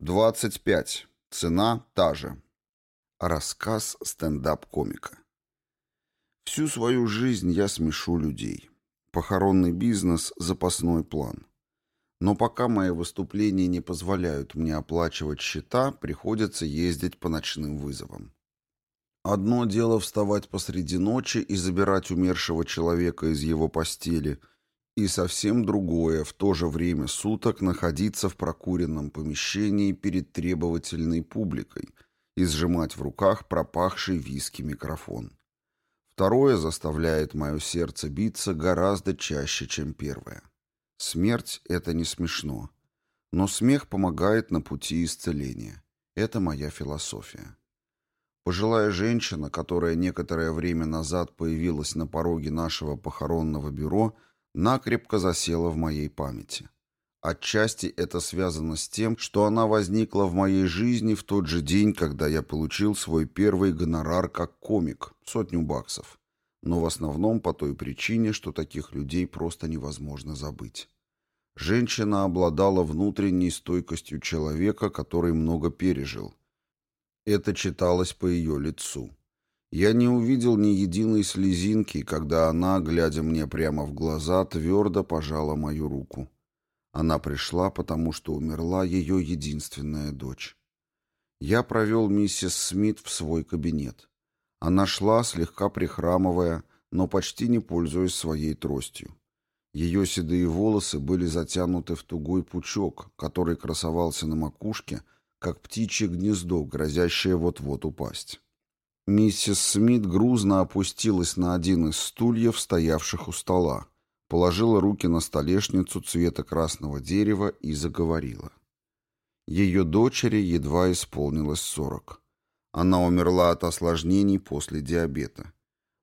25. Цена та же. Рассказ стендап-комика. Всю свою жизнь я смешу людей. Похоронный бизнес – запасной план. Но пока мои выступления не позволяют мне оплачивать счета, приходится ездить по ночным вызовам. Одно дело вставать посреди ночи и забирать умершего человека из его постели – и совсем другое в то же время суток находиться в прокуренном помещении перед требовательной публикой и сжимать в руках пропахший виски микрофон. Второе заставляет мое сердце биться гораздо чаще, чем первое. Смерть — это не смешно. Но смех помогает на пути исцеления. Это моя философия. Пожилая женщина, которая некоторое время назад появилась на пороге нашего похоронного бюро, накрепко засела в моей памяти. Отчасти это связано с тем, что она возникла в моей жизни в тот же день, когда я получил свой первый гонорар как комик, сотню баксов. Но в основном по той причине, что таких людей просто невозможно забыть. Женщина обладала внутренней стойкостью человека, который много пережил. Это читалось по ее лицу. Я не увидел ни единой слезинки, когда она, глядя мне прямо в глаза, твердо пожала мою руку. Она пришла, потому что умерла ее единственная дочь. Я провел миссис Смит в свой кабинет. Она шла, слегка прихрамывая, но почти не пользуясь своей тростью. Ее седые волосы были затянуты в тугой пучок, который красовался на макушке, как птичье гнездо, грозящее вот-вот упасть. Миссис Смит грузно опустилась на один из стульев, стоявших у стола, положила руки на столешницу цвета красного дерева и заговорила. Ее дочери едва исполнилось сорок. Она умерла от осложнений после диабета.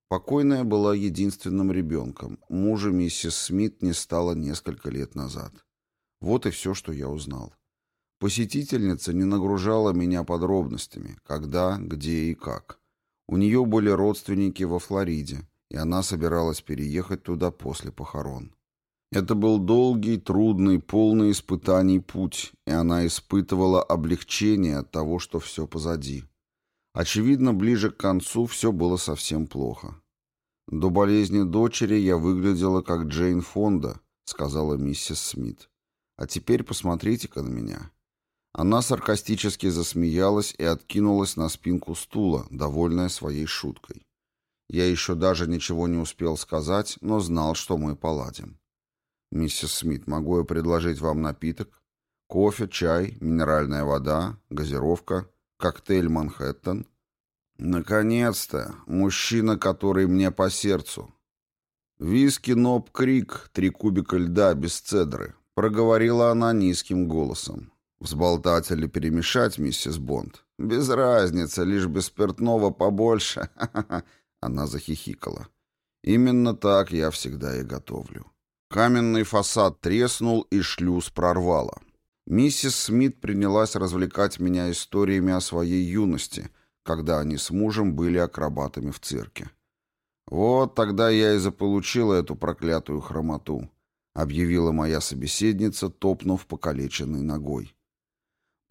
Покойная была единственным ребенком. Мужа миссис Смит не стало несколько лет назад. Вот и все, что я узнал. Посетительница не нагружала меня подробностями, когда, где и как. У нее были родственники во Флориде, и она собиралась переехать туда после похорон. Это был долгий, трудный, полный испытаний путь, и она испытывала облегчение от того, что все позади. Очевидно, ближе к концу все было совсем плохо. «До болезни дочери я выглядела как Джейн Фонда», — сказала миссис Смит. «А теперь посмотрите-ка на меня. Она саркастически засмеялась и откинулась на спинку стула, довольная своей шуткой. Я еще даже ничего не успел сказать, но знал, что мы поладим. «Миссис Смит, могу я предложить вам напиток? Кофе, чай, минеральная вода, газировка, коктейль «Манхэттен»?» «Наконец-то! Мужчина, который мне по сердцу!» «Виски Ноб Крик, три кубика льда без цедры», — проговорила она низким голосом. Взболтать или перемешать, миссис Бонд? Без разницы, лишь без спиртного побольше. Она захихикала. Именно так я всегда и готовлю. Каменный фасад треснул и шлюз прорвало. Миссис Смит принялась развлекать меня историями о своей юности, когда они с мужем были акробатами в цирке. «Вот тогда я и заполучила эту проклятую хромоту», — объявила моя собеседница, топнув покалеченной ногой.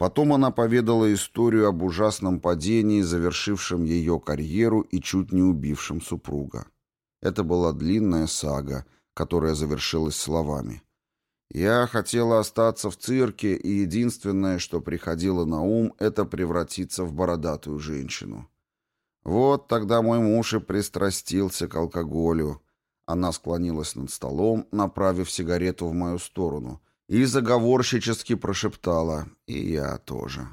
Потом она поведала историю об ужасном падении, завершившем ее карьеру и чуть не убившем супруга. Это была длинная сага, которая завершилась словами. «Я хотела остаться в цирке, и единственное, что приходило на ум, это превратиться в бородатую женщину. Вот тогда мой муж и пристрастился к алкоголю». Она склонилась над столом, направив сигарету в мою сторону — и заговорщически прошептала «И я тоже».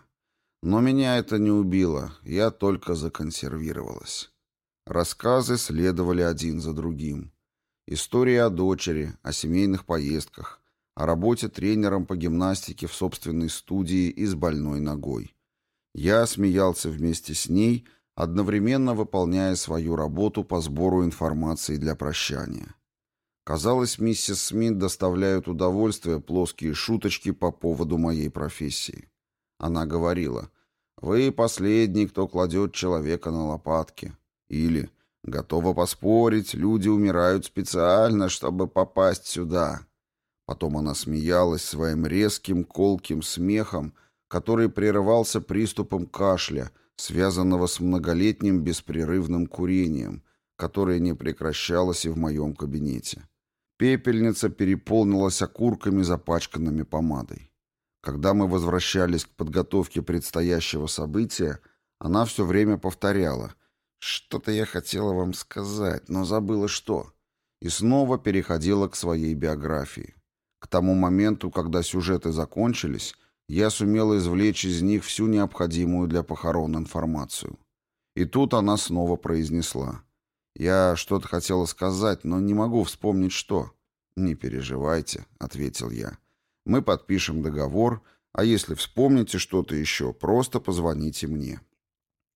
Но меня это не убило, я только законсервировалась. Рассказы следовали один за другим. История о дочери, о семейных поездках, о работе тренером по гимнастике в собственной студии и с больной ногой. Я смеялся вместе с ней, одновременно выполняя свою работу по сбору информации для прощания. Казалось, миссис Смит доставляют удовольствие плоские шуточки по поводу моей профессии. Она говорила, «Вы последний, кто кладет человека на лопатки». Или «Готова поспорить, люди умирают специально, чтобы попасть сюда». Потом она смеялась своим резким, колким смехом, который прерывался приступом кашля, связанного с многолетним беспрерывным курением, которое не прекращалось и в моем кабинете. Пепельница переполнилась окурками, запачканными помадой. Когда мы возвращались к подготовке предстоящего события, она все время повторяла «Что-то я хотела вам сказать, но забыла что» и снова переходила к своей биографии. К тому моменту, когда сюжеты закончились, я сумела извлечь из них всю необходимую для похорон информацию. И тут она снова произнесла. «Я что-то хотела сказать, но не могу вспомнить, что». «Не переживайте», — ответил я. «Мы подпишем договор, а если вспомните что-то еще, просто позвоните мне».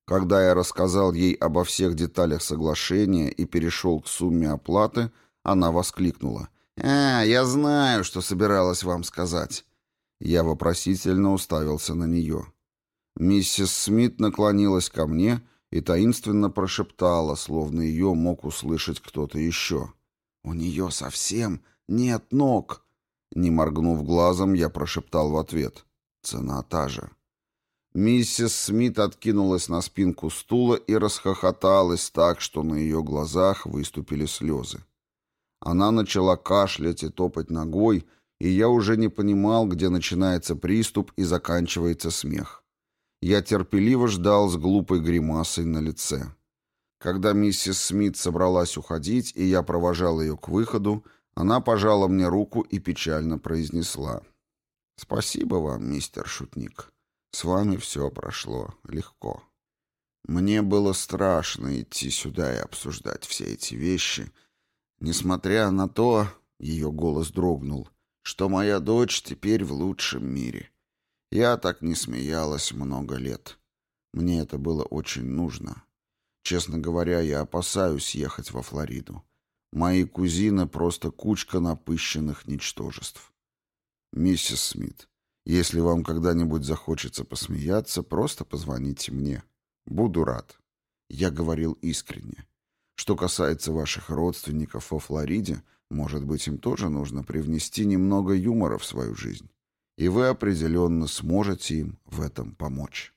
Когда я рассказал ей обо всех деталях соглашения и перешел к сумме оплаты, она воскликнула. «А, я знаю, что собиралась вам сказать. Я вопросительно уставился на нее. Миссис Смит наклонилась ко мне и таинственно прошептала, словно ее мог услышать кто-то еще. «У нее совсем нет ног!» Не моргнув глазом, я прошептал в ответ. «Цена та же». Миссис Смит откинулась на спинку стула и расхохоталась так, что на ее глазах выступили слезы. Она начала кашлять и топать ногой, и я уже не понимал, где начинается приступ и заканчивается смех. Я терпеливо ждал с глупой гримасой на лице. Когда миссис Смит собралась уходить, и я провожал ее к выходу, она пожала мне руку и печально произнесла. «Спасибо вам, мистер Шутник. С вами все прошло легко. Мне было страшно идти сюда и обсуждать все эти вещи, несмотря на то, — ее голос дрогнул, что моя дочь теперь в лучшем мире. Я так не смеялась много лет. Мне это было очень нужно. Честно говоря, я опасаюсь ехать во Флориду. Мои кузины просто кучка напыщенных ничтожеств. Миссис Смит, если вам когда-нибудь захочется посмеяться, просто позвоните мне. Буду рад. Я говорил искренне. Что касается ваших родственников во Флориде, может быть, им тоже нужно привнести немного юмора в свою жизнь. И вы определенно сможете им в этом помочь.